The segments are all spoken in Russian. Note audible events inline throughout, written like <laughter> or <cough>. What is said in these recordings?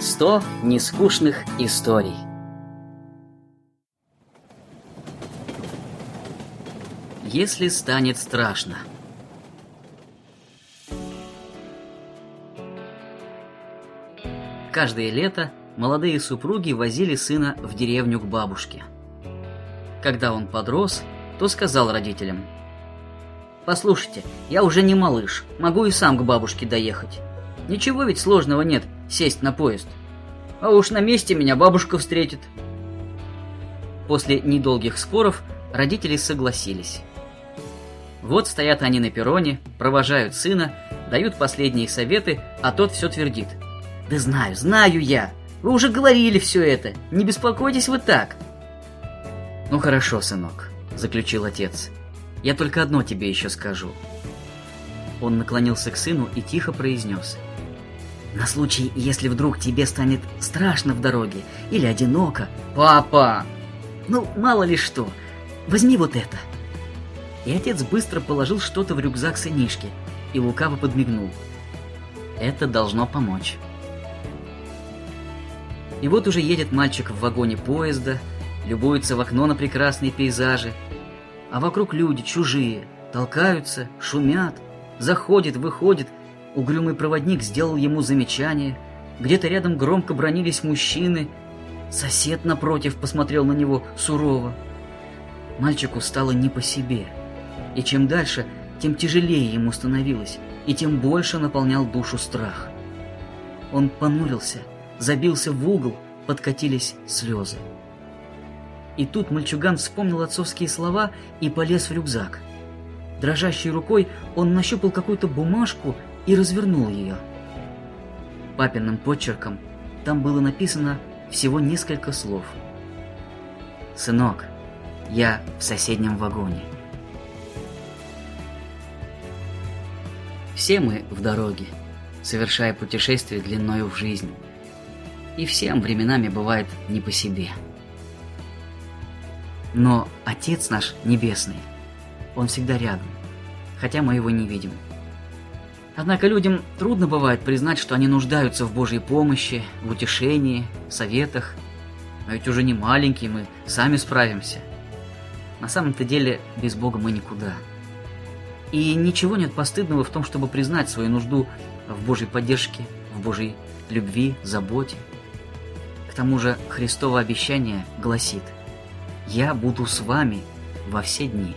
Сто нескучных историй. Если станет страшно. Каждое лето молодые супруги возили сына в деревню к бабушке. Когда он подрос, то сказал родителям, «Послушайте, я уже не малыш, могу и сам к бабушке доехать. Ничего ведь сложного нет сесть на поезд. А уж на месте меня бабушка встретит». После недолгих споров родители согласились. Вот стоят они на перроне, провожают сына, дают последние советы, а тот все твердит. «Да знаю, знаю я! Вы уже говорили все это! Не беспокойтесь вы так!» «Ну хорошо, сынок», — заключил отец. «Я только одно тебе еще скажу». Он наклонился к сыну и тихо произнес. «На случай, если вдруг тебе станет страшно в дороге или одиноко...» «Папа!» «Ну, мало ли что. Возьми вот это». И отец быстро положил что-то в рюкзак сынишки и лукаво подмигнул. «Это должно помочь». И вот уже едет мальчик в вагоне поезда, любуется в окно на прекрасные пейзажи, а вокруг люди чужие, толкаются, шумят, заходит, выходит. Угрюмый проводник сделал ему замечание, где-то рядом громко бронились мужчины, сосед напротив посмотрел на него сурово. Мальчику стало не по себе, и чем дальше, тем тяжелее ему становилось, и тем больше наполнял душу страх. Он понурился, забился в угол, подкатились слезы. И тут мальчуган вспомнил отцовские слова и полез в рюкзак. Дрожащей рукой он нащупал какую-то бумажку и развернул ее. Папиным почерком там было написано всего несколько слов. «Сынок, я в соседнем вагоне». Все мы в дороге, совершая путешествие длиною в жизнь. И всем временами бывает не по себе. Но Отец наш Небесный, Он всегда рядом, хотя мы Его не видим. Однако людям трудно бывает признать, что они нуждаются в Божьей помощи, в утешении, в советах. Но ведь уже не маленькие, мы сами справимся. На самом-то деле без Бога мы никуда. И ничего нет постыдного в том, чтобы признать свою нужду в Божьей поддержке, в Божьей любви, заботе. К тому же Христово обещание гласит «Я буду с вами во все дни».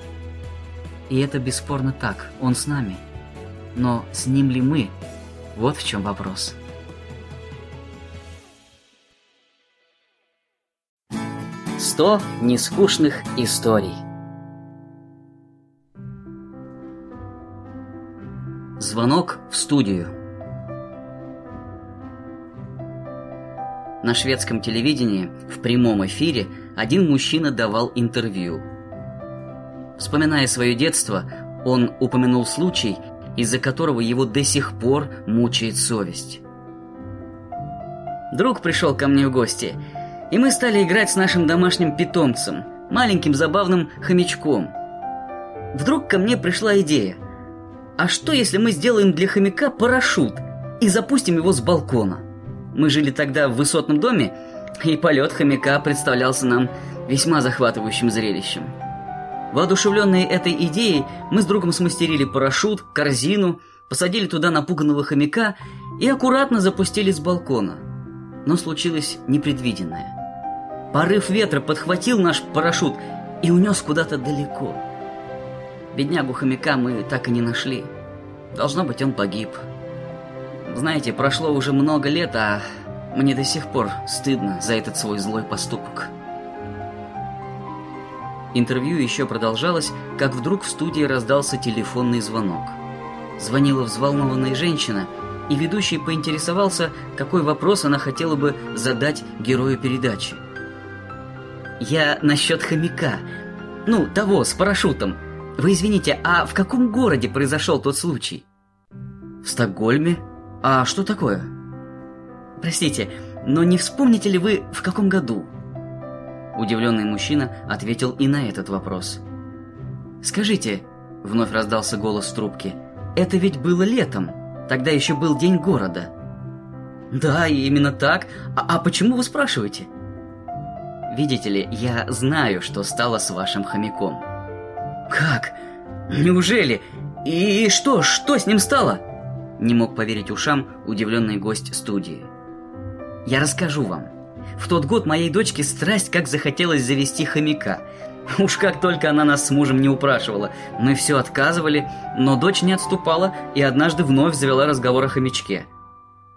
И это бесспорно так, Он с нами. Но с Ним ли мы? Вот в чем вопрос. Сто нескучных историй. Звонок в студию. На шведском телевидении в прямом эфире один мужчина давал интервью. Вспоминая свое детство, он упомянул случай, из-за которого его до сих пор мучает совесть. Друг пришел ко мне в гости, и мы стали играть с нашим домашним питомцем, маленьким забавным хомячком. Вдруг ко мне пришла идея – а что, если мы сделаем для хомяка парашют и запустим его с балкона? Мы жили тогда в высотном доме, и полет хомяка представлялся нам весьма захватывающим зрелищем. Воодушевленные этой идеей, мы с другом смастерили парашют, корзину, посадили туда напуганного хомяка и аккуратно запустили с балкона. Но случилось непредвиденное. Порыв ветра подхватил наш парашют и унес куда-то далеко – Беднягу хомяка мы так и не нашли. Должно быть, он погиб. Знаете, прошло уже много лет, а мне до сих пор стыдно за этот свой злой поступок. Интервью еще продолжалось, как вдруг в студии раздался телефонный звонок. Звонила взволнованная женщина, и ведущий поинтересовался, какой вопрос она хотела бы задать герою передачи. «Я насчет хомяка. Ну, того, с парашютом. Вы извините, а в каком городе произошел тот случай? В Стокгольме? А что такое? Простите, но не вспомните ли вы, в каком году? Удивленный мужчина ответил и на этот вопрос. Скажите, вновь раздался голос в трубке, это ведь было летом, тогда еще был день города. Да, именно так. А, а почему вы спрашиваете? Видите ли, я знаю, что стало с вашим хомяком. Как? Неужели? И что, что с ним стало? Не мог поверить ушам удивленный гость студии. Я расскажу вам. В тот год моей дочке страсть как захотелось завести хомяка. Уж как только она нас с мужем не упрашивала, мы все отказывали, но дочь не отступала и однажды вновь завела разговор о хомячке.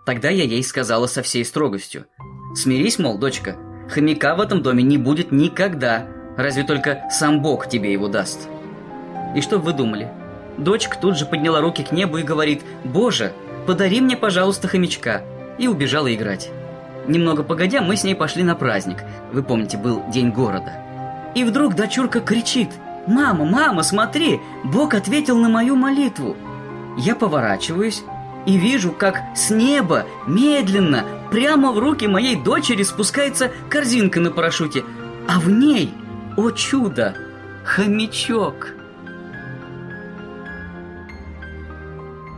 Тогда я ей сказала со всей строгостью. «Смирись, мол, дочка, хомяка в этом доме не будет никогда, разве только сам Бог тебе его даст». И что вы думали? Дочка тут же подняла руки к небу и говорит «Боже, подари мне, пожалуйста, хомячка», и убежала играть. Немного погодя, мы с ней пошли на праздник. Вы помните, был День города. И вдруг дочурка кричит «Мама, мама, смотри, Бог ответил на мою молитву». Я поворачиваюсь и вижу, как с неба медленно прямо в руки моей дочери спускается корзинка на парашюте, а в ней, о чудо, хомячок.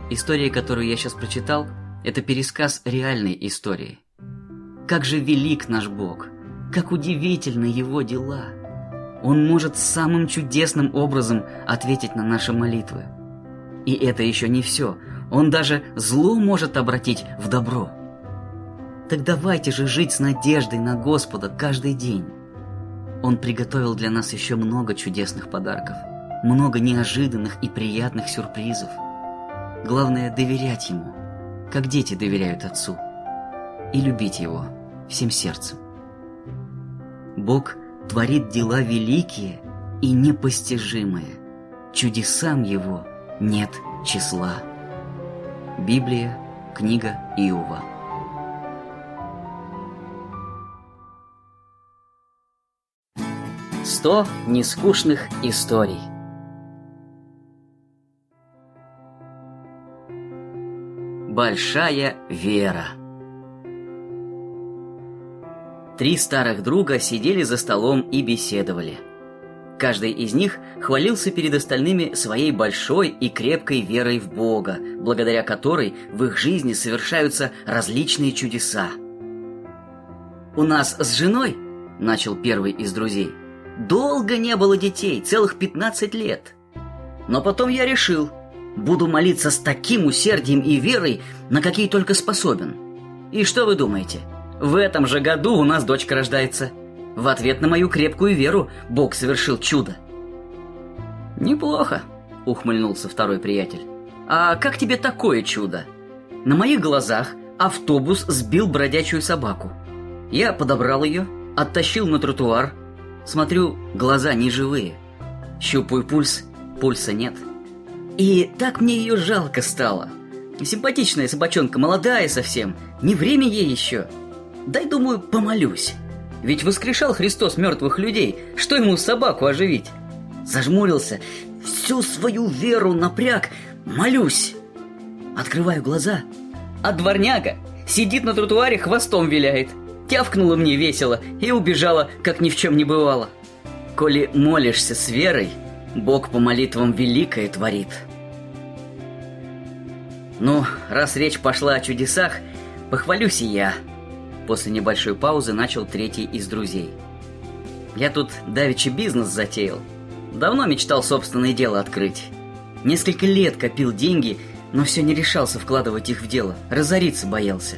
История, которую я сейчас прочитал, это пересказ реальной истории. Как же велик наш Бог, как удивительны Его дела. Он может самым чудесным образом ответить на наши молитвы. И это еще не все. Он даже зло может обратить в добро. Так давайте же жить с надеждой на Господа каждый день. Он приготовил для нас еще много чудесных подарков, много неожиданных и приятных сюрпризов – Главное доверять ему, как дети доверяют отцу, и любить его всем сердцем. Бог творит дела великие и непостижимые. Чудесам его нет числа. Библия, книга Иова. Сто нескучных историй. Большая вера. Три старых друга сидели за столом и беседовали. Каждый из них хвалился перед остальными своей большой и крепкой верой в Бога, благодаря которой в их жизни совершаются различные чудеса. «У нас с женой, — начал первый из друзей, — долго не было детей, целых 15 лет. Но потом я решил, Буду молиться с таким усердием и верой, на какие только способен. И что вы думаете? В этом же году у нас дочка рождается. В ответ на мою крепкую веру Бог совершил чудо. Неплохо, ухмыльнулся второй приятель. А как тебе такое чудо? На моих глазах автобус сбил бродячую собаку. Я подобрал ее, оттащил на тротуар. Смотрю, глаза не живые. Щупаю пульс, пульса нет. И так мне ее жалко стало. Симпатичная собачонка, молодая совсем, не время ей еще. Дай, думаю, помолюсь. Ведь воскрешал Христос мертвых людей, что ему собаку оживить? Зажмурился, всю свою веру напряг, молюсь. Открываю глаза, а дворняга сидит на тротуаре, хвостом виляет. Тявкнула мне весело и убежала, как ни в чем не бывало. Коли молишься с верой, Бог по молитвам великое творит. Ну, раз речь пошла о чудесах, похвалюсь и я. После небольшой паузы начал третий из друзей. Я тут давеча бизнес затеял. Давно мечтал собственное дело открыть. Несколько лет копил деньги, но все не решался вкладывать их в дело. Разориться боялся.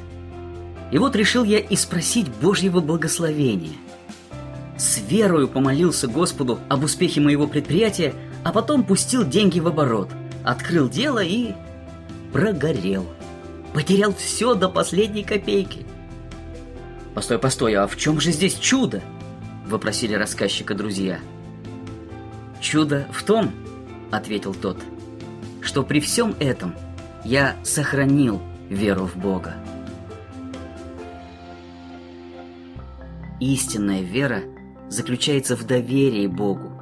И вот решил я и спросить Божьего благословения – с верою помолился Господу об успехе моего предприятия, а потом пустил деньги в оборот, открыл дело и прогорел. Потерял все до последней копейки. «Постой, постой, а в чем же здесь чудо?» – вопросили рассказчика друзья. «Чудо в том, – ответил тот, – что при всем этом я сохранил веру в Бога. Истинная вера – заключается в доверии Богу.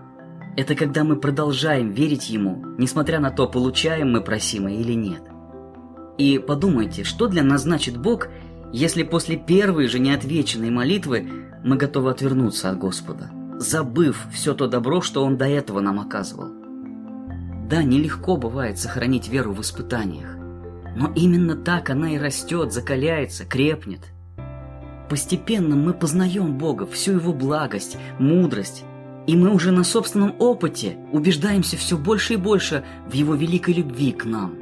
Это когда мы продолжаем верить Ему, несмотря на то, получаем мы просимое или нет. И подумайте, что для нас значит Бог, если после первой же неотвеченной молитвы мы готовы отвернуться от Господа, забыв все то добро, что Он до этого нам оказывал. Да, нелегко бывает сохранить веру в испытаниях. Но именно так она и растет, закаляется, крепнет. Постепенно мы познаем Бога, всю Его благость, мудрость, и мы уже на собственном опыте убеждаемся все больше и больше в Его великой любви к нам.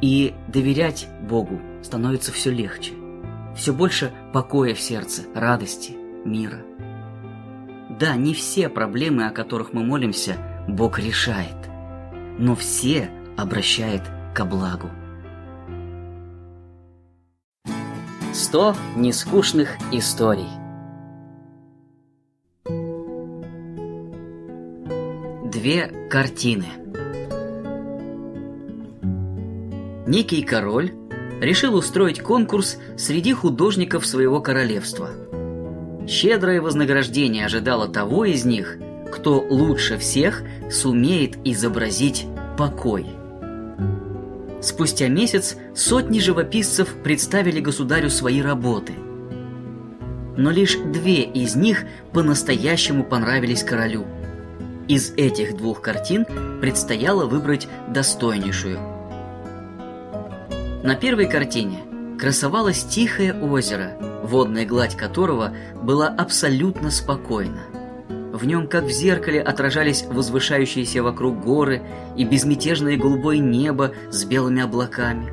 И доверять Богу становится все легче. Все больше покоя в сердце, радости, мира. Да, не все проблемы, о которых мы молимся, Бог решает, но все обращает ко благу. Сто нескучных историй. Две картины. Некий король решил устроить конкурс среди художников своего королевства. Щедрое вознаграждение ожидало того из них, кто лучше всех сумеет изобразить покой – Спустя месяц сотни живописцев представили государю свои работы. Но лишь две из них по-настоящему понравились королю. Из этих двух картин предстояло выбрать достойнейшую. На первой картине красовалось тихое озеро, водная гладь которого была абсолютно спокойна. В нем, как в зеркале, отражались возвышающиеся вокруг горы и безмятежное голубое небо с белыми облаками.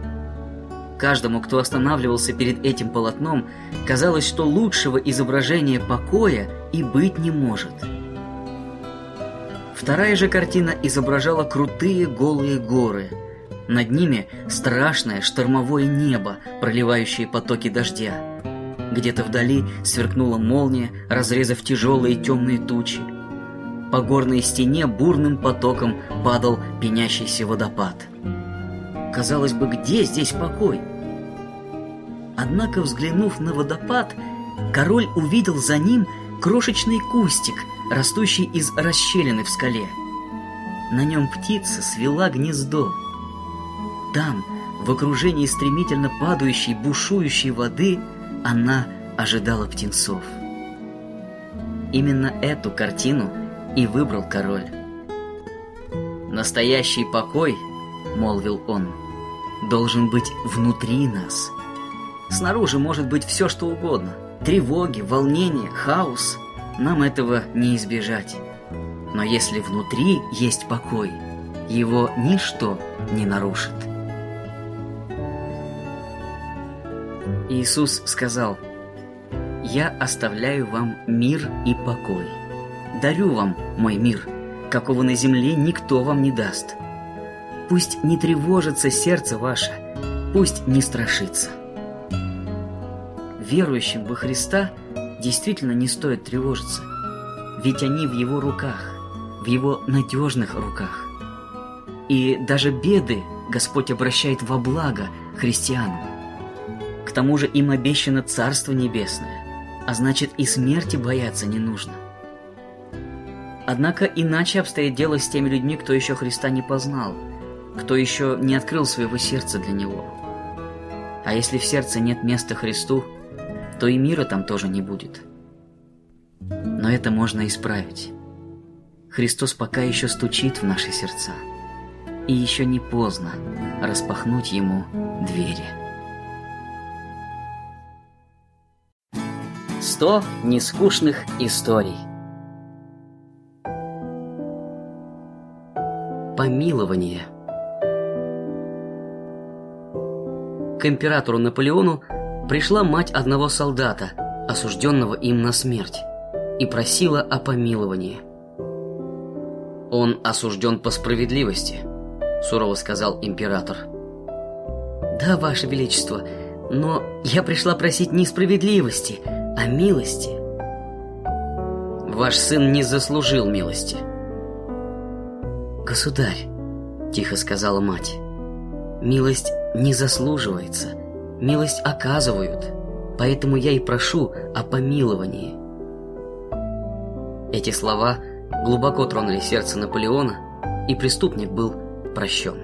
Каждому, кто останавливался перед этим полотном, казалось, что лучшего изображения покоя и быть не может. Вторая же картина изображала крутые голые горы. Над ними страшное штормовое небо, проливающее потоки дождя. Где-то вдали сверкнула молния, разрезав тяжелые темные тучи. По горной стене бурным потоком падал пенящийся водопад. Казалось бы, где здесь покой? Однако, взглянув на водопад, король увидел за ним крошечный кустик, растущий из расщелины в скале. На нем птица свела гнездо. Там, в окружении стремительно падающей, бушующей воды, она ожидала птенцов. Именно эту картину и выбрал король. «Настоящий покой, — молвил он, — должен быть внутри нас. Снаружи может быть все, что угодно. Тревоги, волнения, хаос. Нам этого не избежать. Но если внутри есть покой, его ничто не нарушит. Иисус сказал, «Я оставляю вам мир и покой. Дарю вам мой мир, какого на земле никто вам не даст. Пусть не тревожится сердце ваше, пусть не страшится». Верующим во Христа действительно не стоит тревожиться, ведь они в Его руках, в Его надежных руках. И даже беды Господь обращает во благо христианам тому же им обещано Царство Небесное, а значит и смерти бояться не нужно. Однако иначе обстоит дело с теми людьми, кто еще Христа не познал, кто еще не открыл своего сердца для Него. А если в сердце нет места Христу, то и мира там тоже не будет. Но это можно исправить. Христос пока еще стучит в наши сердца, и еще не поздно распахнуть Ему двери. Сто нескучных историй. Помилование. К императору Наполеону пришла мать одного солдата, осужденного им на смерть, и просила о помиловании. «Он осужден по справедливости», — сурово сказал император. «Да, Ваше Величество, но я пришла просить не справедливости, о милости. Ваш сын не заслужил милости. Государь, тихо сказала мать, милость не заслуживается, милость оказывают, поэтому я и прошу о помиловании. Эти слова глубоко тронули сердце Наполеона, и преступник был прощен.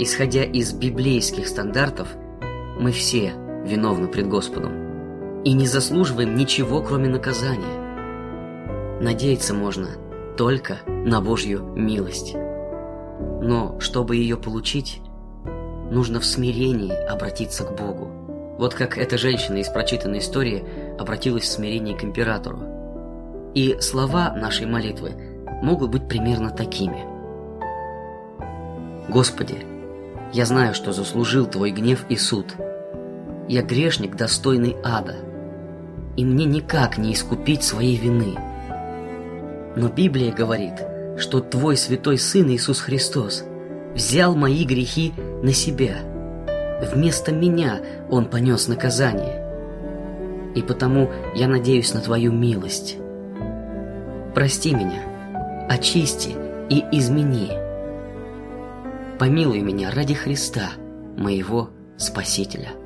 Исходя из библейских стандартов, мы все виновны пред Господом и не заслуживаем ничего, кроме наказания. Надеяться можно только на Божью милость. Но чтобы ее получить, нужно в смирении обратиться к Богу. Вот как эта женщина из прочитанной истории обратилась в смирении к императору. И слова нашей молитвы могут быть примерно такими. Господи, я знаю, что заслужил Твой гнев и суд. Я грешник, достойный ада, и мне никак не искупить своей вины. Но Библия говорит, что Твой святой Сын Иисус Христос взял мои грехи на себя. Вместо меня Он понес наказание. И потому я надеюсь на Твою милость. Прости меня, очисти и измени помилуй меня ради Христа, моего Спасителя.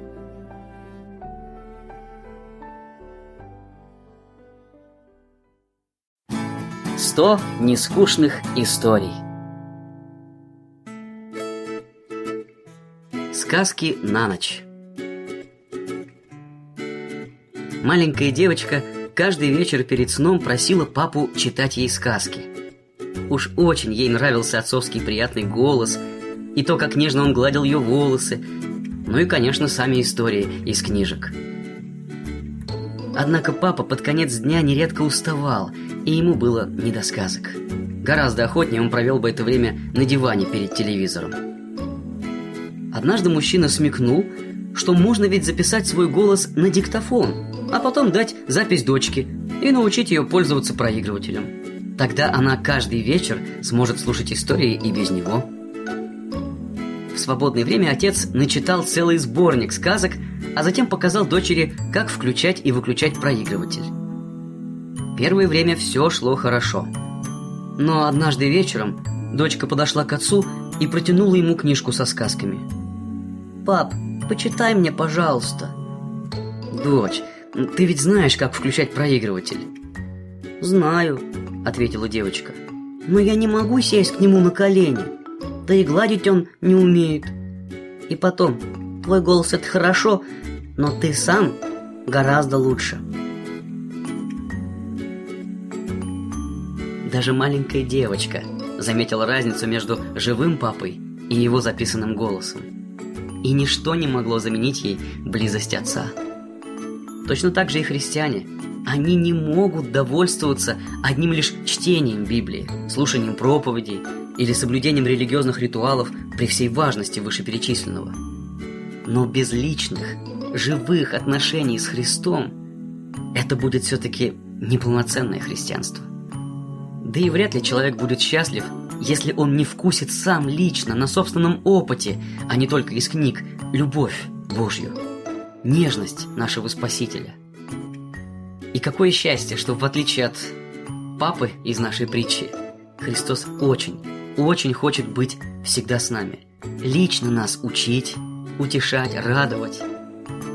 Сто нескучных историй. Сказки на ночь. Маленькая девочка каждый вечер перед сном просила папу читать ей сказки. Уж очень ей нравился отцовский приятный голос – и то, как нежно он гладил ее волосы, ну и, конечно, сами истории из книжек. Однако папа под конец дня нередко уставал, и ему было не до сказок. Гораздо охотнее он провел бы это время на диване перед телевизором. Однажды мужчина смекнул, что можно ведь записать свой голос на диктофон, а потом дать запись дочке и научить ее пользоваться проигрывателем. Тогда она каждый вечер сможет слушать истории и без него. В свободное время отец начитал целый сборник сказок, а затем показал дочери, как включать и выключать проигрыватель. Первое время все шло хорошо. Но однажды вечером дочка подошла к отцу и протянула ему книжку со сказками. «Пап, почитай мне, пожалуйста». «Дочь, ты ведь знаешь, как включать проигрыватель?» «Знаю», — ответила девочка. «Но я не могу сесть к нему на колени» да и гладить он не умеет. И потом, твой голос это хорошо, но ты сам гораздо лучше. Даже маленькая девочка заметила разницу между живым папой и его записанным голосом. И ничто не могло заменить ей близость отца. Точно так же и христиане. Они не могут довольствоваться одним лишь чтением Библии, слушанием проповедей, или соблюдением религиозных ритуалов при всей важности вышеперечисленного. Но без личных, живых отношений с Христом это будет все-таки неполноценное христианство. Да и вряд ли человек будет счастлив, если он не вкусит сам лично, на собственном опыте, а не только из книг, любовь Божью, нежность нашего Спасителя. И какое счастье, что в отличие от папы из нашей притчи, Христос очень, очень хочет быть всегда с нами. Лично нас учить, утешать, радовать.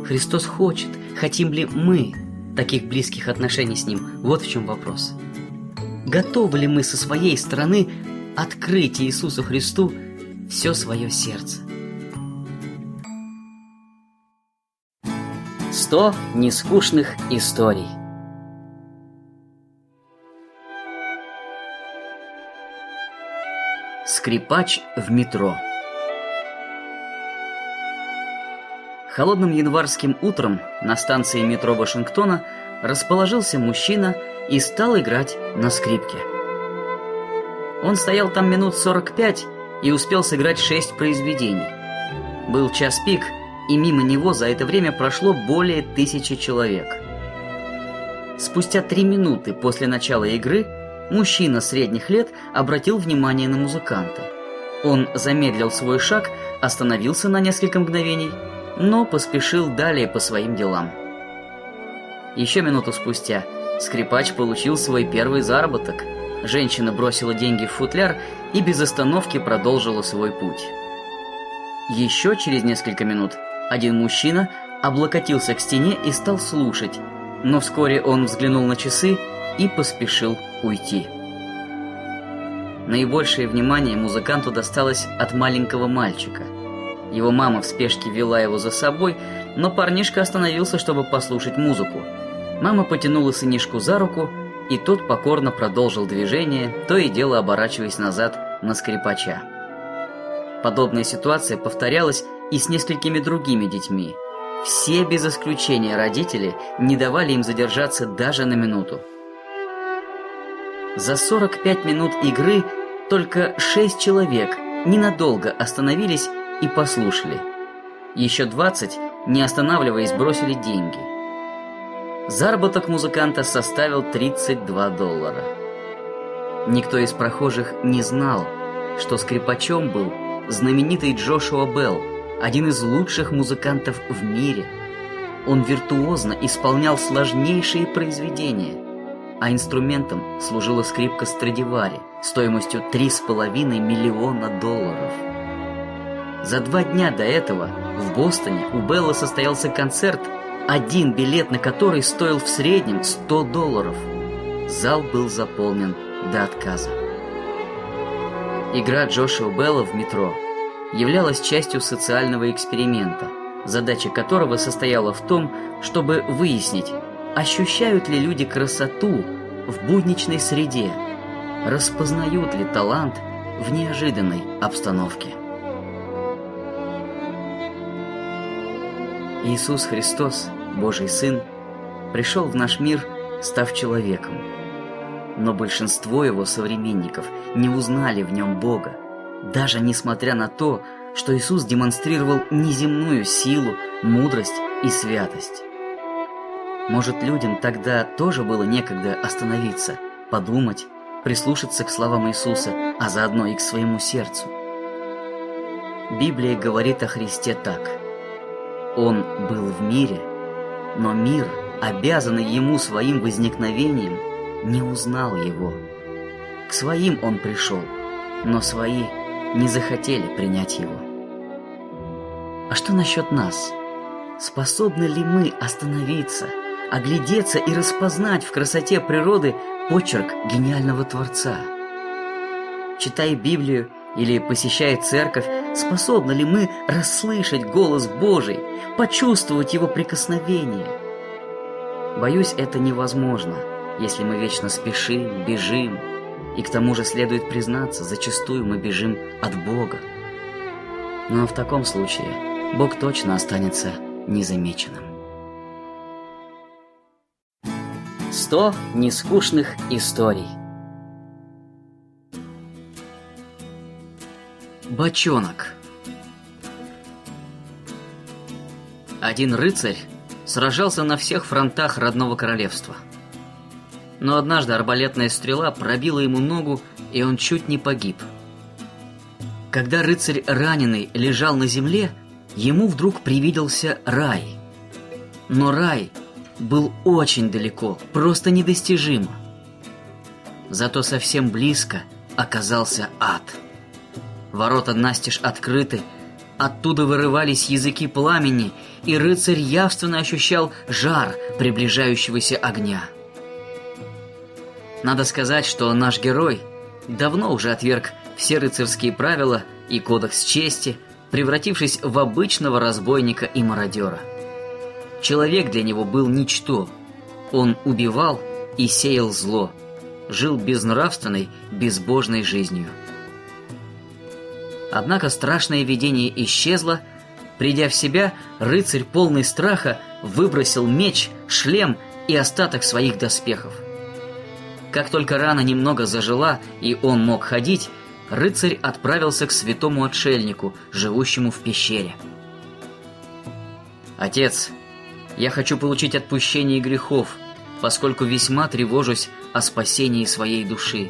Христос хочет, хотим ли мы таких близких отношений с Ним? Вот в чем вопрос. Готовы ли мы со своей стороны открыть Иисусу Христу все свое сердце? Сто нескучных историй Скрипач в метро. Холодным январским утром на станции метро Вашингтона расположился мужчина и стал играть на скрипке. Он стоял там минут 45 и успел сыграть шесть произведений. Был час пик, и мимо него за это время прошло более тысячи человек. Спустя три минуты после начала игры Мужчина средних лет обратил внимание на музыканта. Он замедлил свой шаг, остановился на несколько мгновений, но поспешил далее по своим делам. Еще минуту спустя скрипач получил свой первый заработок. Женщина бросила деньги в футляр и без остановки продолжила свой путь. Еще через несколько минут один мужчина облокотился к стене и стал слушать, но вскоре он взглянул на часы и поспешил уйти. Наибольшее внимание музыканту досталось от маленького мальчика. Его мама в спешке вела его за собой, но парнишка остановился, чтобы послушать музыку. Мама потянула сынишку за руку, и тот покорно продолжил движение, то и дело оборачиваясь назад на скрипача. Подобная ситуация повторялась и с несколькими другими детьми. Все без исключения родители не давали им задержаться даже на минуту. За 45 минут игры только 6 человек ненадолго остановились и послушали. Еще 20, не останавливаясь, бросили деньги. Заработок музыканта составил 32 доллара. Никто из прохожих не знал, что скрипачом был знаменитый Джошуа Белл, один из лучших музыкантов в мире. Он виртуозно исполнял сложнейшие произведения, а инструментом служила скрипка Страдивари стоимостью 3,5 миллиона долларов. За два дня до этого в Бостоне у Белла состоялся концерт, один билет на который стоил в среднем 100 долларов. Зал был заполнен до отказа. Игра Джошуа Белла в метро являлась частью социального эксперимента, задача которого состояла в том, чтобы выяснить, ощущают ли люди красоту в будничной среде, распознают ли талант в неожиданной обстановке. Иисус Христос, Божий Сын, пришел в наш мир, став человеком – но большинство его современников не узнали в нем Бога, даже несмотря на то, что Иисус демонстрировал неземную силу, мудрость и святость. Может, людям тогда тоже было некогда остановиться, подумать, прислушаться к словам Иисуса, а заодно и к своему сердцу. Библия говорит о Христе так. Он был в мире, но мир, обязанный ему своим возникновением – не узнал его. К своим он пришел, но свои не захотели принять его. А что насчет нас? Способны ли мы остановиться, оглядеться и распознать в красоте природы почерк гениального Творца? Читая Библию или посещая церковь, способны ли мы расслышать голос Божий, почувствовать его прикосновение? Боюсь, это невозможно – если мы вечно спешим, бежим, и к тому же следует признаться, зачастую мы бежим от Бога. Но в таком случае Бог точно останется незамеченным. Сто нескучных историй Бочонок Один рыцарь сражался на всех фронтах родного королевства – но однажды арбалетная стрела пробила ему ногу, и он чуть не погиб. Когда рыцарь раненый лежал на земле, ему вдруг привиделся рай. Но рай был очень далеко, просто недостижимо. Зато совсем близко оказался ад. Ворота настежь открыты, оттуда вырывались языки пламени, и рыцарь явственно ощущал жар приближающегося огня. Надо сказать, что наш герой давно уже отверг все рыцарские правила и кодекс чести, превратившись в обычного разбойника и мародера. Человек для него был ничто. Он убивал и сеял зло, жил безнравственной, безбожной жизнью. Однако страшное видение исчезло, придя в себя, рыцарь полный страха выбросил меч, шлем и остаток своих доспехов – как только рана немного зажила и он мог ходить, рыцарь отправился к святому отшельнику, живущему в пещере. «Отец, я хочу получить отпущение грехов, поскольку весьма тревожусь о спасении своей души.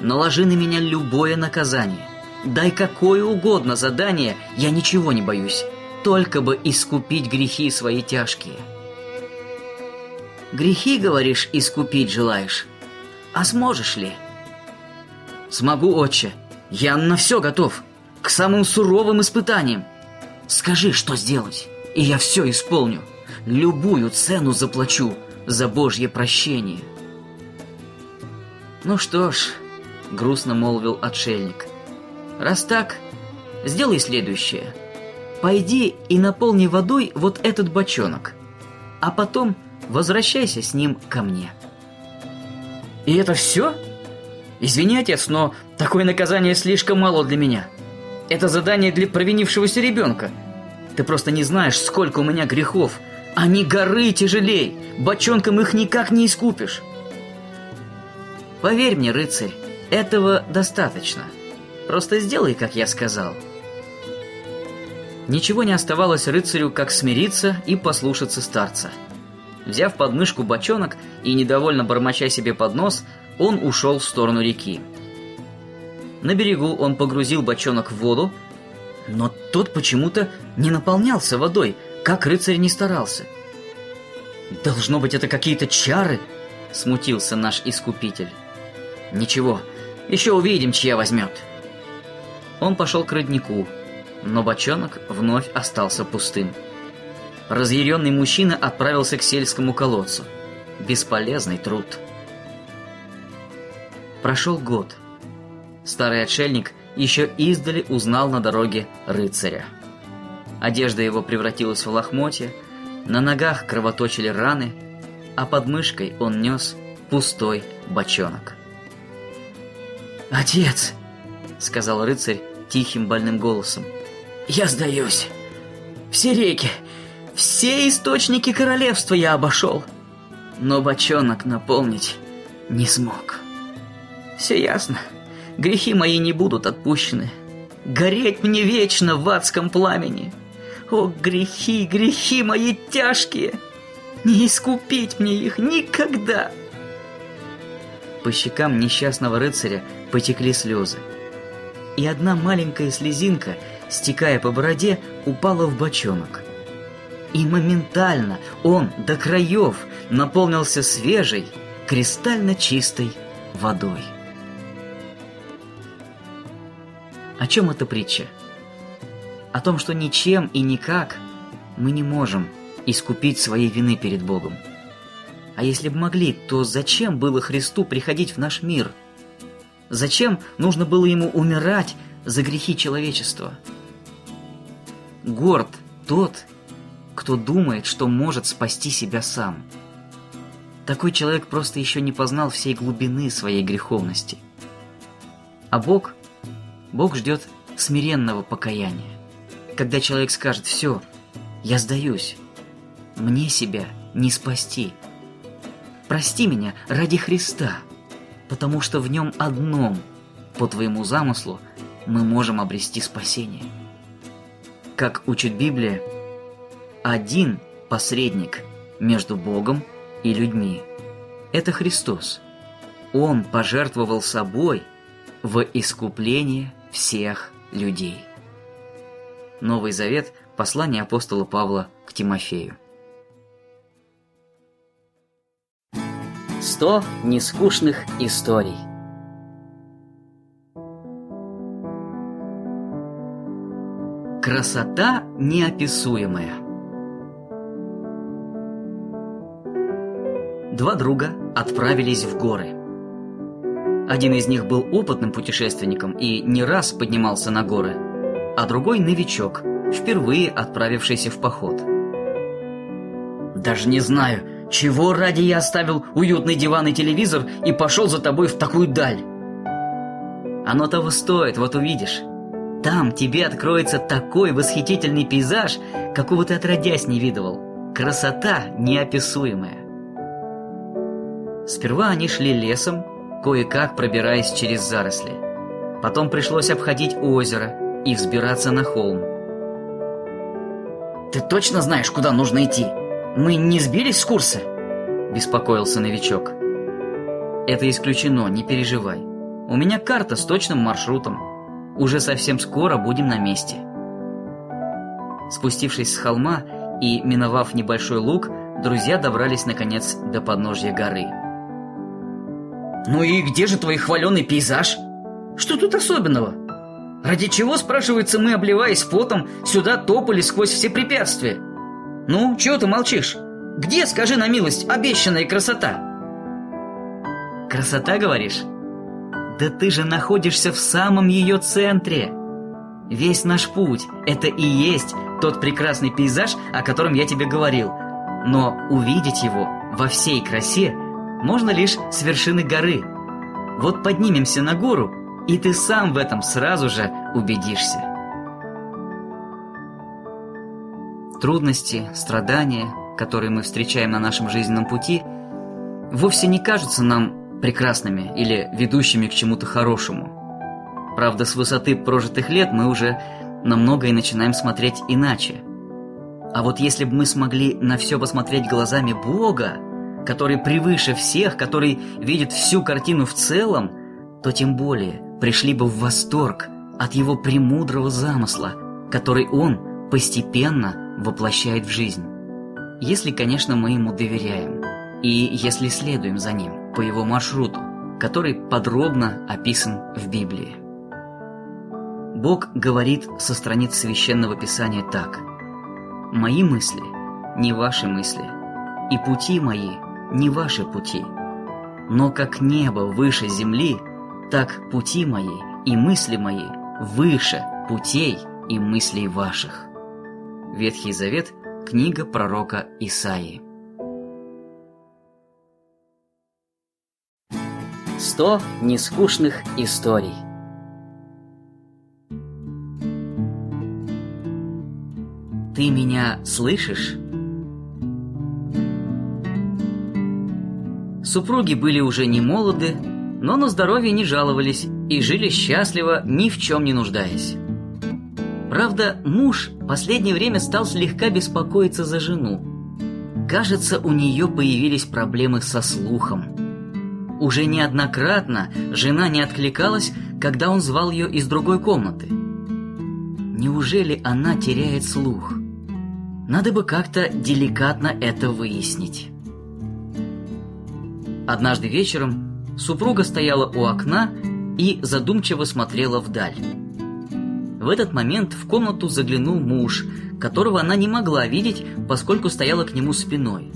Наложи на меня любое наказание. Дай какое угодно задание, я ничего не боюсь, только бы искупить грехи свои тяжкие». Грехи, говоришь, искупить желаешь? А сможешь ли? Смогу, отче. Я на все готов. К самым суровым испытаниям. Скажи, что сделать, и я все исполню. Любую цену заплачу за Божье прощение. Ну что ж, грустно молвил отшельник. Раз так, сделай следующее. Пойди и наполни водой вот этот бочонок, а потом возвращайся с ним ко мне. И это все? Извини, отец, но такое наказание слишком мало для меня. Это задание для провинившегося ребенка. Ты просто не знаешь, сколько у меня грехов. Они горы тяжелей. Бочонком их никак не искупишь. Поверь мне, рыцарь, этого достаточно. Просто сделай, как я сказал. Ничего не оставалось рыцарю, как смириться и послушаться старца. Взяв подмышку бочонок и недовольно бормоча себе под нос, он ушел в сторону реки. На берегу он погрузил бочонок в воду, но тот почему-то не наполнялся водой, как рыцарь не старался. «Должно быть, это какие-то чары!» — смутился наш искупитель. «Ничего, еще увидим, чья возьмет». Он пошел к роднику, но бочонок вновь остался пустым. Разъяренный мужчина отправился к сельскому колодцу. Бесполезный труд. Прошел год. Старый отшельник еще издали узнал на дороге рыцаря. Одежда его превратилась в лохмотья, на ногах кровоточили раны, а под мышкой он нес пустой бочонок. «Отец!» — сказал рыцарь тихим больным голосом. «Я сдаюсь. Все реки, все источники королевства я обошел, но бочонок наполнить не смог. Все ясно, грехи мои не будут отпущены. Гореть мне вечно в адском пламени. О, грехи, грехи мои тяжкие! Не искупить мне их никогда!» По щекам несчастного рыцаря потекли слезы. И одна маленькая слезинка, стекая по бороде, упала в бочонок. И моментально он до краев наполнился свежей, кристально чистой водой. О чем эта притча? О том, что ничем и никак мы не можем искупить своей вины перед Богом. А если бы могли, то зачем было Христу приходить в наш мир? Зачем нужно было ему умирать за грехи человечества? Горд тот, кто думает, что может спасти себя сам. Такой человек просто еще не познал всей глубины своей греховности. А Бог? Бог ждет смиренного покаяния. Когда человек скажет «все, я сдаюсь, мне себя не спасти», Прости меня ради Христа, потому что в нем одном, по твоему замыслу, мы можем обрести спасение. Как учит Библия, один посредник между Богом и людьми – это Христос. Он пожертвовал собой в искупление всех людей. Новый Завет – послание апостола Павла к Тимофею. 100 нескучных историй. Красота неописуемая. Два друга отправились в горы. Один из них был опытным путешественником и не раз поднимался на горы, а другой новичок, впервые отправившийся в поход. «Даже не знаю, чего ради я оставил уютный диван и телевизор и пошел за тобой в такую даль? Оно того стоит, вот увидишь. Там тебе откроется такой восхитительный пейзаж, какого ты отродясь не видывал. Красота неописуемая. Сперва они шли лесом, кое-как пробираясь через заросли. Потом пришлось обходить озеро и взбираться на холм. «Ты точно знаешь, куда нужно идти?» «Мы не сбились с курса?» – беспокоился новичок. «Это исключено, не переживай. У меня карта с точным маршрутом. Уже совсем скоро будем на месте». Спустившись с холма и миновав небольшой луг, друзья добрались наконец до подножья горы. «Ну и где же твой хваленый пейзаж? Что тут особенного? Ради чего, спрашивается, мы, обливаясь потом, сюда топали сквозь все препятствия?» «Ну, чего ты молчишь? Где, скажи на милость, обещанная красота?» «Красота, говоришь? Да ты же находишься в самом ее центре!» Весь наш путь – это и есть тот прекрасный пейзаж, о котором я тебе говорил. Но увидеть его во всей красе можно лишь с вершины горы. Вот поднимемся на гору, и ты сам в этом сразу же убедишься. Трудности, страдания, которые мы встречаем на нашем жизненном пути, вовсе не кажутся нам прекрасными или ведущими к чему-то хорошему. Правда, с высоты прожитых лет мы уже на многое начинаем смотреть иначе. А вот если бы мы смогли на все посмотреть глазами Бога, который превыше всех, который видит всю картину в целом, то тем более пришли бы в восторг от его премудрого замысла, который он постепенно воплощает в жизнь. Если, конечно, мы ему доверяем, и если следуем за ним по его маршруту, который подробно описан в Библии. Бог говорит со страниц Священного Писания так «Мои мысли не ваши мысли, и пути мои не ваши пути. Но как небо выше земли, так пути мои и мысли мои выше путей и мыслей ваших». Ветхий Завет, книга пророка Исаии. Сто нескучных историй. Ты меня слышишь? Супруги были уже не молоды, но на здоровье не жаловались и жили счастливо, ни в чем не нуждаясь. Правда, муж последнее время стал слегка беспокоиться за жену. Кажется, у нее появились проблемы со слухом. Уже неоднократно жена не откликалась, когда он звал ее из другой комнаты. Неужели она теряет слух? Надо бы как-то деликатно это выяснить. Однажды вечером супруга стояла у окна и задумчиво смотрела вдаль. В этот момент в комнату заглянул муж, которого она не могла видеть, поскольку стояла к нему спиной.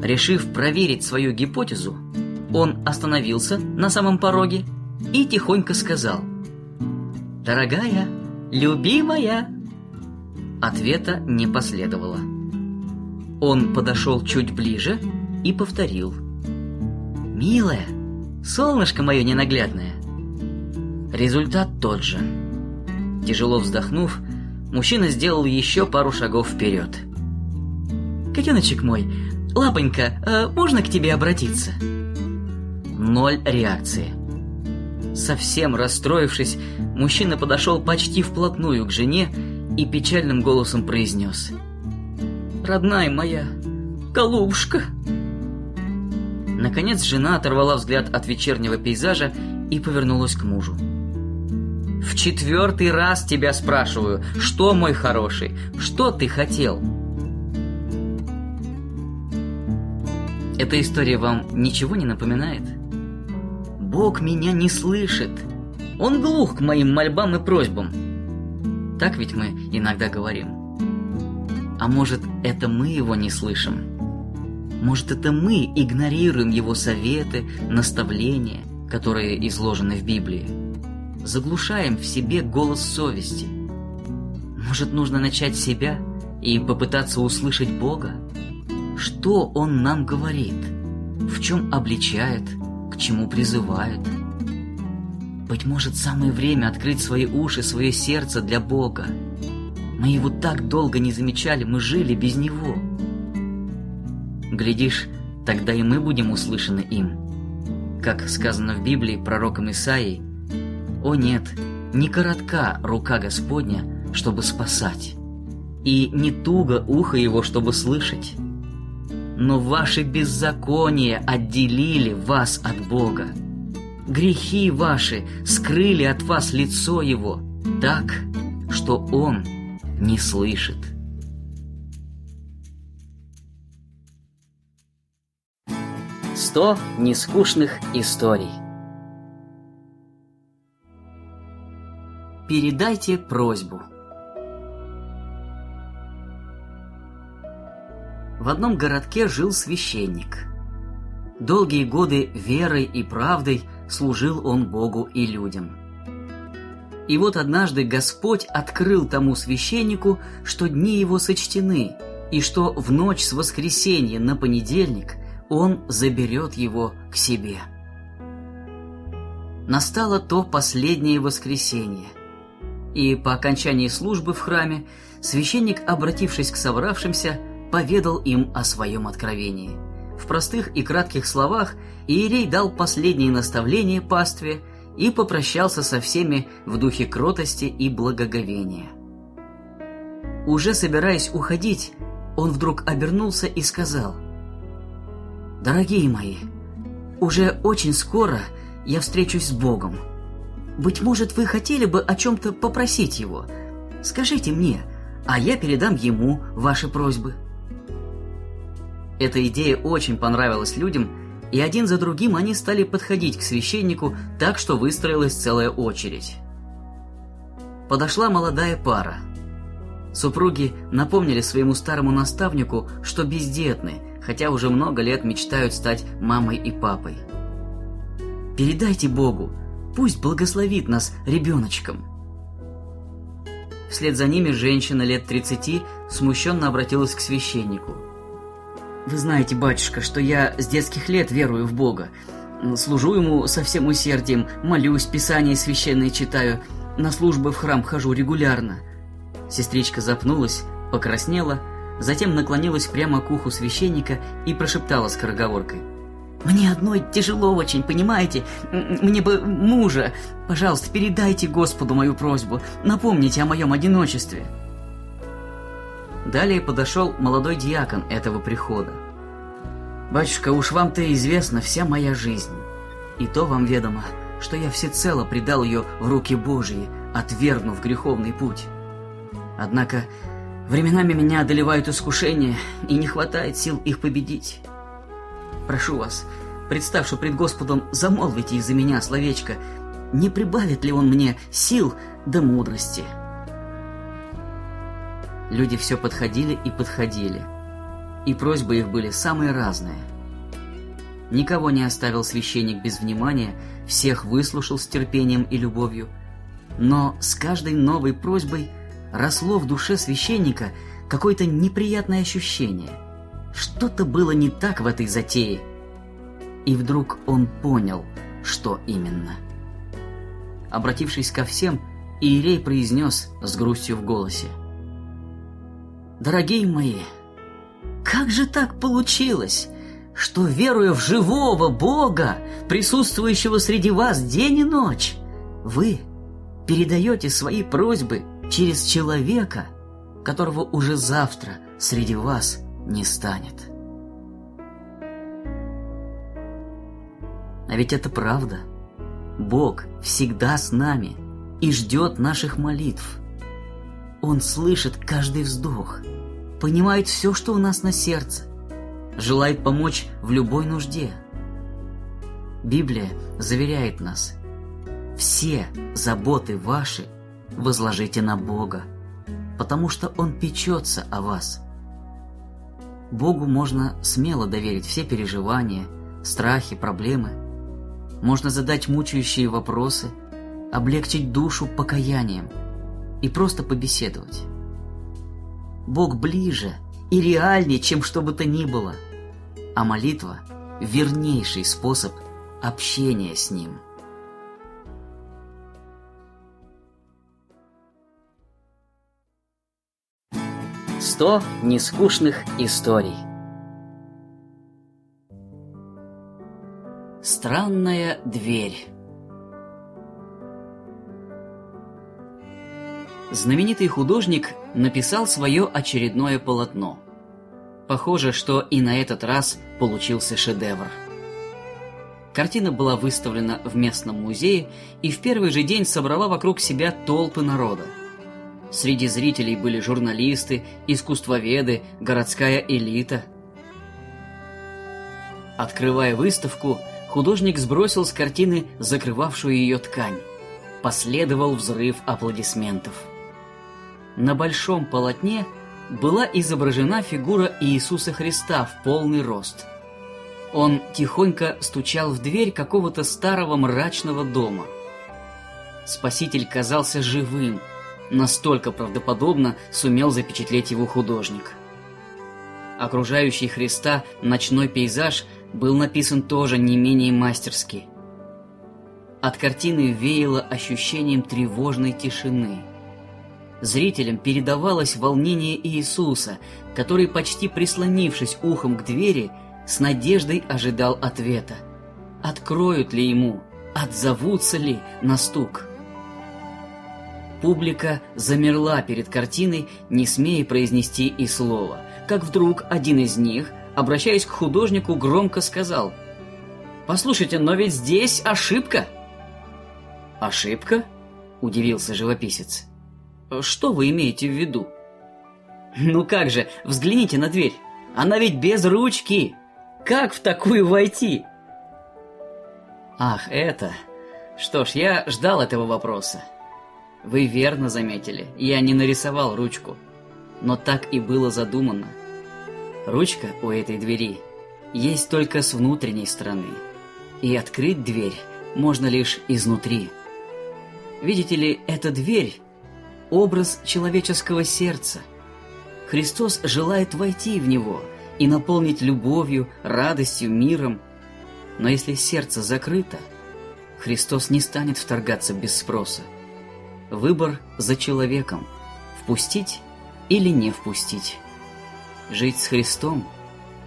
Решив проверить свою гипотезу, он остановился на самом пороге и тихонько сказал «Дорогая, любимая!» Ответа не последовало. Он подошел чуть ближе и повторил. «Милая, солнышко мое ненаглядное!» Результат тот же. Тяжело вздохнув, мужчина сделал еще пару шагов вперед. «Котеночек мой, лапонька, а можно к тебе обратиться?» Ноль реакции. Совсем расстроившись, мужчина подошел почти вплотную к жене и печальным голосом произнес «Родная моя, голубушка!» Наконец жена оторвала взгляд от вечернего пейзажа и повернулась к мужу. «В четвертый раз тебя спрашиваю, что, мой хороший, что ты хотел?» Эта история вам ничего не напоминает? Бог меня не слышит. Он глух к моим мольбам и просьбам. Так ведь мы иногда говорим. А может, это мы его не слышим? Может, это мы игнорируем его советы, наставления, которые изложены в Библии? Заглушаем в себе голос совести? Может, нужно начать себя и попытаться услышать Бога? Что Он нам говорит? В чем обличает? К чему призывает? Быть может, самое время открыть свои уши, свое сердце для Бога. Мы его так долго не замечали, мы жили без него. Глядишь, тогда и мы будем услышаны им. Как сказано в Библии пророком Исаией, «О нет, не коротка рука Господня, чтобы спасать, и не туго ухо его, чтобы слышать. Но ваши беззакония отделили вас от Бога грехи ваши скрыли от вас лицо его так, что он не слышит. Сто нескучных историй Передайте просьбу В одном городке жил священник. Долгие годы верой и правдой служил он Богу и людям. И вот однажды Господь открыл тому священнику, что дни его сочтены, и что в ночь с воскресенья на понедельник он заберет его к себе. Настало то последнее воскресенье. И по окончании службы в храме священник, обратившись к собравшимся, поведал им о своем откровении. В простых и кратких словах Иерей дал последние наставления пастве и попрощался со всеми в духе кротости и благоговения. Уже собираясь уходить, он вдруг обернулся и сказал, «Дорогие мои, уже очень скоро я встречусь с Богом. Быть может, вы хотели бы о чем-то попросить Его. Скажите мне, а я передам Ему ваши просьбы». Эта идея очень понравилась людям, и один за другим они стали подходить к священнику так, что выстроилась целая очередь. Подошла молодая пара. Супруги напомнили своему старому наставнику, что бездетны, хотя уже много лет мечтают стать мамой и папой. «Передайте Богу, пусть благословит нас ребеночком». Вслед за ними женщина лет 30 смущенно обратилась к священнику – вы знаете, батюшка, что я с детских лет верую в Бога. Служу ему со всем усердием, молюсь, Писание священное читаю, на службы в храм хожу регулярно. Сестричка запнулась, покраснела, затем наклонилась прямо к уху священника и прошептала скороговоркой. «Мне одной тяжело очень, понимаете? Мне бы мужа. Пожалуйста, передайте Господу мою просьбу, напомните о моем одиночестве». Далее подошел молодой диакон этого прихода. «Батюшка, уж вам-то известна вся моя жизнь, и то вам ведомо, что я всецело предал ее в руки Божьи, отвергнув греховный путь. Однако временами меня одолевают искушения, и не хватает сил их победить. Прошу вас, представши пред Господом, замолвите из-за меня словечко, не прибавит ли он мне сил да мудрости?» Люди все подходили и подходили. И просьбы их были самые разные. Никого не оставил священник без внимания, всех выслушал с терпением и любовью. Но с каждой новой просьбой росло в душе священника какое-то неприятное ощущение. Что-то было не так в этой затее. И вдруг он понял, что именно. Обратившись ко всем, Иерей произнес с грустью в голосе – Дорогие мои, как же так получилось, что, веруя в живого Бога, присутствующего среди вас день и ночь, вы передаете свои просьбы через человека, которого уже завтра среди вас не станет? А ведь это правда. Бог всегда с нами и ждет наших молитв – он слышит каждый вздох, понимает все, что у нас на сердце, желает помочь в любой нужде. Библия заверяет нас, все заботы ваши возложите на Бога, потому что Он печется о вас. Богу можно смело доверить все переживания, страхи, проблемы. Можно задать мучающие вопросы, облегчить душу покаянием – и просто побеседовать. Бог ближе и реальнее, чем что бы то ни было, а молитва – вернейший способ общения с Ним. Сто нескучных историй Странная дверь знаменитый художник написал свое очередное полотно. Похоже, что и на этот раз получился шедевр. Картина была выставлена в местном музее и в первый же день собрала вокруг себя толпы народа. Среди зрителей были журналисты, искусствоведы, городская элита. Открывая выставку, художник сбросил с картины закрывавшую ее ткань. Последовал взрыв аплодисментов. На большом полотне была изображена фигура Иисуса Христа в полный рост. Он тихонько стучал в дверь какого-то старого мрачного дома. Спаситель казался живым, настолько правдоподобно сумел запечатлеть его художник. Окружающий Христа ночной пейзаж был написан тоже не менее мастерски. От картины веяло ощущением тревожной тишины – Зрителям передавалось волнение Иисуса, который, почти прислонившись ухом к двери, с надеждой ожидал ответа. Откроют ли ему, отзовутся ли на стук? Публика замерла перед картиной, не смея произнести и слова, как вдруг один из них, обращаясь к художнику, громко сказал «Послушайте, но ведь здесь ошибка!» «Ошибка?» – удивился живописец. «Что вы имеете в виду?» «Ну как же, взгляните на дверь, она ведь без ручки! Как в такую войти?» «Ах, это...» Что ж, я ждал этого вопроса. Вы верно заметили, я не нарисовал ручку. Но так и было задумано. Ручка у этой двери есть только с внутренней стороны. И открыть дверь можно лишь изнутри. Видите ли, эта дверь – образ человеческого сердца. Христос желает войти в него и наполнить любовью, радостью, миром. Но если сердце закрыто, Христос не станет вторгаться без спроса. Выбор за человеком – впустить или не впустить. Жить с Христом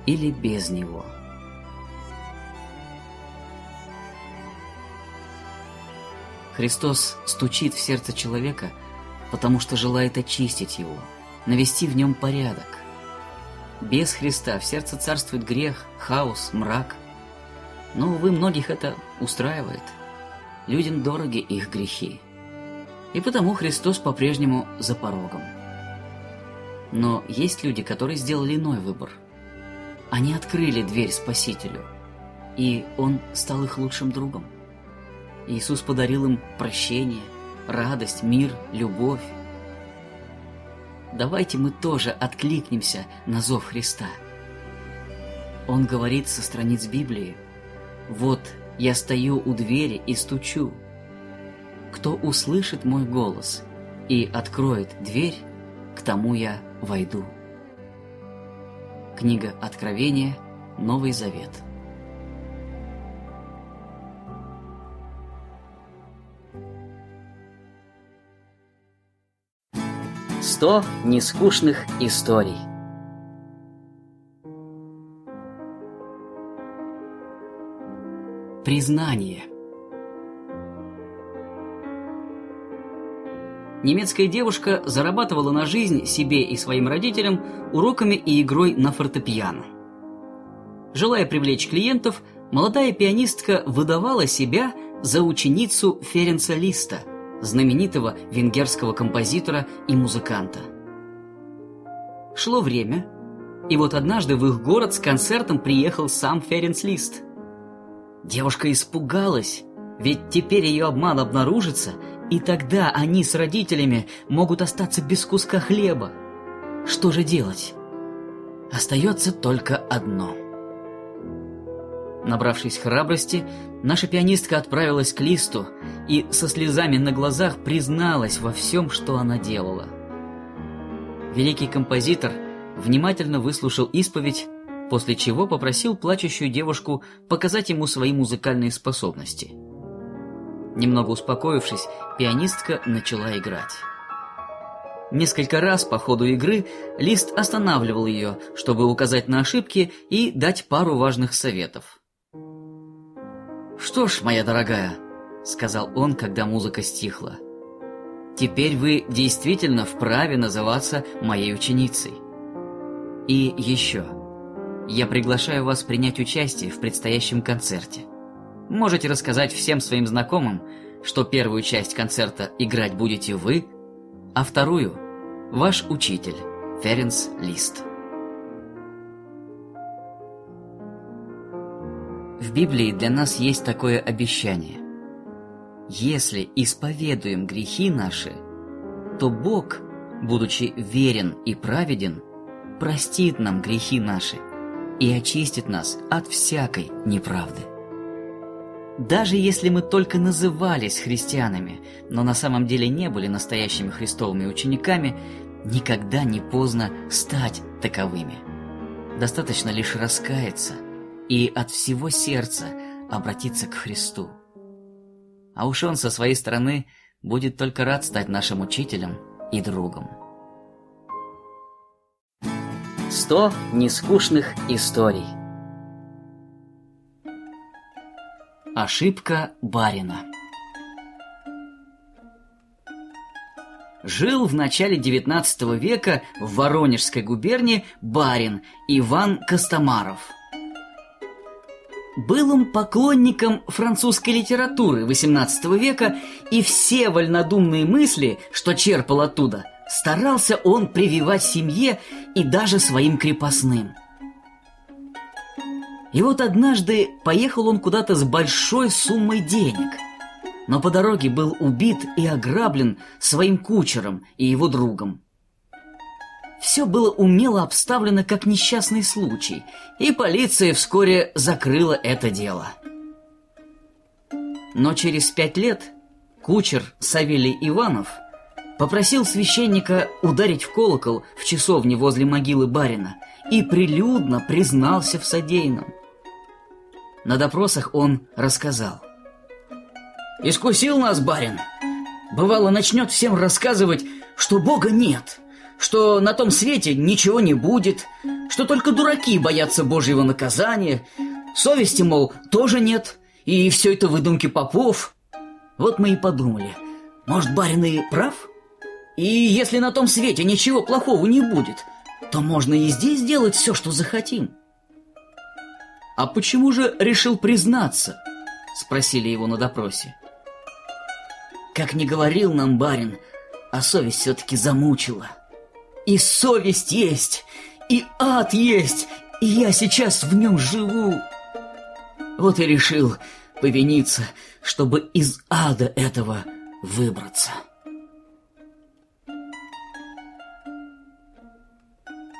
или без Него. Христос стучит в сердце человека, потому что желает очистить его, навести в нем порядок. Без Христа в сердце царствует грех, хаос, мрак. Но, увы, многих это устраивает. Людям дороги их грехи и потому Христос по-прежнему за порогом. Но есть люди, которые сделали иной выбор. Они открыли дверь Спасителю, и Он стал их лучшим другом. Иисус подарил им прощение, радость, мир, любовь. Давайте мы тоже откликнемся на зов Христа. Он говорит со страниц Библии, «Вот я стою у двери и стучу кто услышит мой голос и откроет дверь, к тому я войду. Книга Откровения, Новый Завет. Сто нескучных историй. Признание – немецкая девушка зарабатывала на жизнь себе и своим родителям уроками и игрой на фортепиано. Желая привлечь клиентов, молодая пианистка выдавала себя за ученицу Ференца Листа, знаменитого венгерского композитора и музыканта. Шло время, и вот однажды в их город с концертом приехал сам Ференц Лист. Девушка испугалась, ведь теперь ее обман обнаружится – и тогда они с родителями могут остаться без куска хлеба. Что же делать? Остается только одно. Набравшись храбрости, наша пианистка отправилась к Листу и со слезами на глазах призналась во всем, что она делала. Великий композитор внимательно выслушал исповедь, после чего попросил плачущую девушку показать ему свои музыкальные способности – Немного успокоившись, пианистка начала играть. Несколько раз по ходу игры Лист останавливал ее, чтобы указать на ошибки и дать пару важных советов. «Что ж, моя дорогая», — сказал он, когда музыка стихла, — «теперь вы действительно вправе называться моей ученицей. И еще, я приглашаю вас принять участие в предстоящем концерте. Можете рассказать всем своим знакомым, что первую часть концерта играть будете вы, а вторую – ваш учитель Ференс Лист. В Библии для нас есть такое обещание. Если исповедуем грехи наши, то Бог, будучи верен и праведен, простит нам грехи наши и очистит нас от всякой неправды. Даже если мы только назывались христианами, но на самом деле не были настоящими христовыми учениками, никогда не поздно стать таковыми. Достаточно лишь раскаяться и от всего сердца обратиться к Христу. А уж Он со своей стороны будет только рад стать нашим учителем и другом. Сто нескучных историй Ошибка барина Жил в начале XIX века в Воронежской губернии барин Иван Костомаров – был он поклонником французской литературы XVIII века, и все вольнодумные мысли, что черпал оттуда, старался он прививать семье и даже своим крепостным. И вот однажды поехал он куда-то с большой суммой денег, но по дороге был убит и ограблен своим кучером и его другом. Все было умело обставлено как несчастный случай, и полиция вскоре закрыла это дело. Но через пять лет кучер Савелий Иванов попросил священника ударить в колокол в часовне возле могилы барина и прилюдно признался в содеянном. На допросах он рассказал. «Искусил нас барин. Бывало, начнет всем рассказывать, что Бога нет» что на том свете ничего не будет, что только дураки боятся Божьего наказания, совести, мол, тоже нет, и все это выдумки попов. Вот мы и подумали, может, барин и прав? И если на том свете ничего плохого не будет, то можно и здесь делать все, что захотим. «А почему же решил признаться?» — спросили его на допросе. «Как не говорил нам барин, а совесть все-таки замучила». И совесть есть, и ад есть, и я сейчас в нем живу. Вот и решил повиниться, чтобы из ада этого выбраться.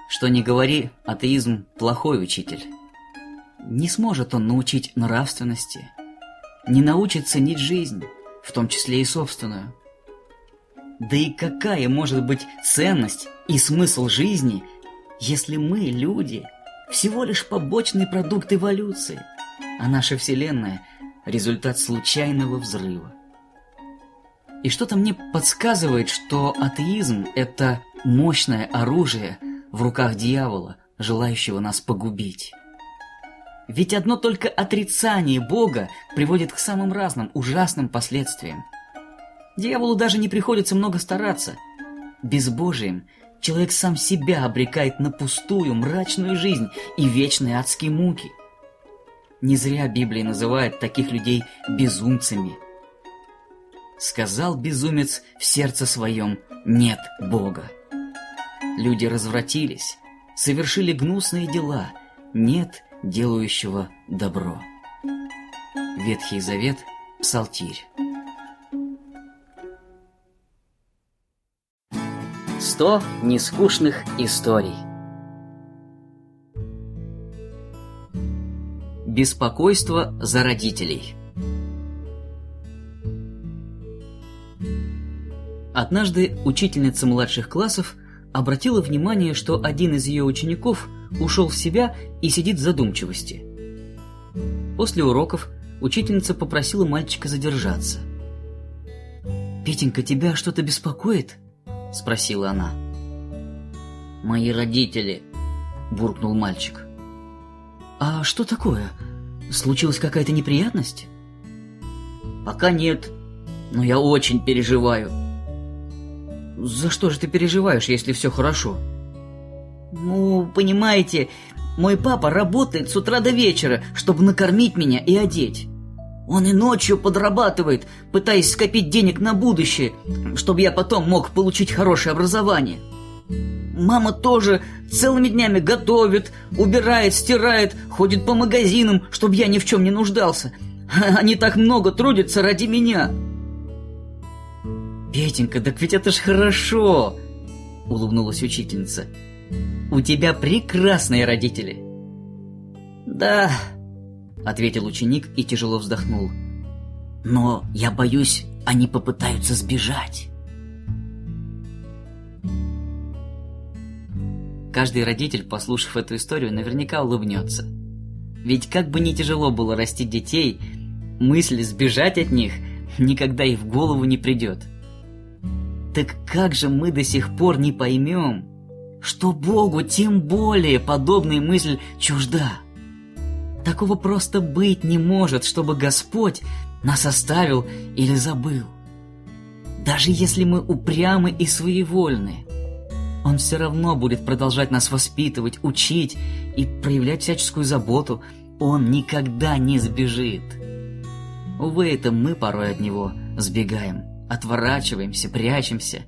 Что не говори, атеизм – плохой учитель. Не сможет он научить нравственности, не научит ценить жизнь, в том числе и собственную – да и какая может быть ценность и смысл жизни, если мы, люди, всего лишь побочный продукт эволюции, а наша Вселенная – результат случайного взрыва? И что-то мне подсказывает, что атеизм – это мощное оружие в руках дьявола, желающего нас погубить. Ведь одно только отрицание Бога приводит к самым разным ужасным последствиям – Дьяволу даже не приходится много стараться. Безбожием человек сам себя обрекает на пустую, мрачную жизнь и вечные адские муки. Не зря Библия называет таких людей безумцами. Сказал безумец в сердце своем «нет Бога». Люди развратились, совершили гнусные дела, нет делающего добро. Ветхий Завет, Псалтирь. Сто нескучных историй. Беспокойство за родителей. Однажды учительница младших классов обратила внимание, что один из ее учеников ушел в себя и сидит в задумчивости. После уроков учительница попросила мальчика задержаться. «Петенька, тебя что-то беспокоит?» — спросила она. «Мои родители», — буркнул мальчик. «А что такое? Случилась какая-то неприятность?» «Пока нет, но я очень переживаю». «За что же ты переживаешь, если все хорошо?» «Ну, понимаете, мой папа работает с утра до вечера, чтобы накормить меня и одеть. Он и ночью подрабатывает, пытаясь скопить денег на будущее, чтобы я потом мог получить хорошее образование. Мама тоже целыми днями готовит, убирает, стирает, ходит по магазинам, чтобы я ни в чем не нуждался. <laughs> Они так много трудятся ради меня. «Петенька, так ведь это ж хорошо!» — улыбнулась учительница. «У тебя прекрасные родители!» «Да, ответил ученик и тяжело вздохнул. Но я боюсь, они попытаются сбежать. Каждый родитель, послушав эту историю, наверняка улыбнется. Ведь как бы ни тяжело было растить детей, мысль сбежать от них никогда и в голову не придет. так как же мы до сих пор не поймем, что Богу тем более подобная мысль чужда? Такого просто быть не может, чтобы Господь нас оставил или забыл. Даже если мы упрямы и своевольны, Он все равно будет продолжать нас воспитывать, учить и проявлять всяческую заботу. Он никогда не сбежит. Увы, это мы порой от Него сбегаем, отворачиваемся, прячемся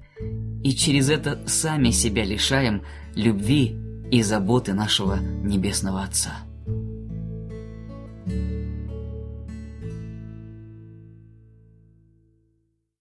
и через это сами себя лишаем любви и заботы нашего Небесного Отца.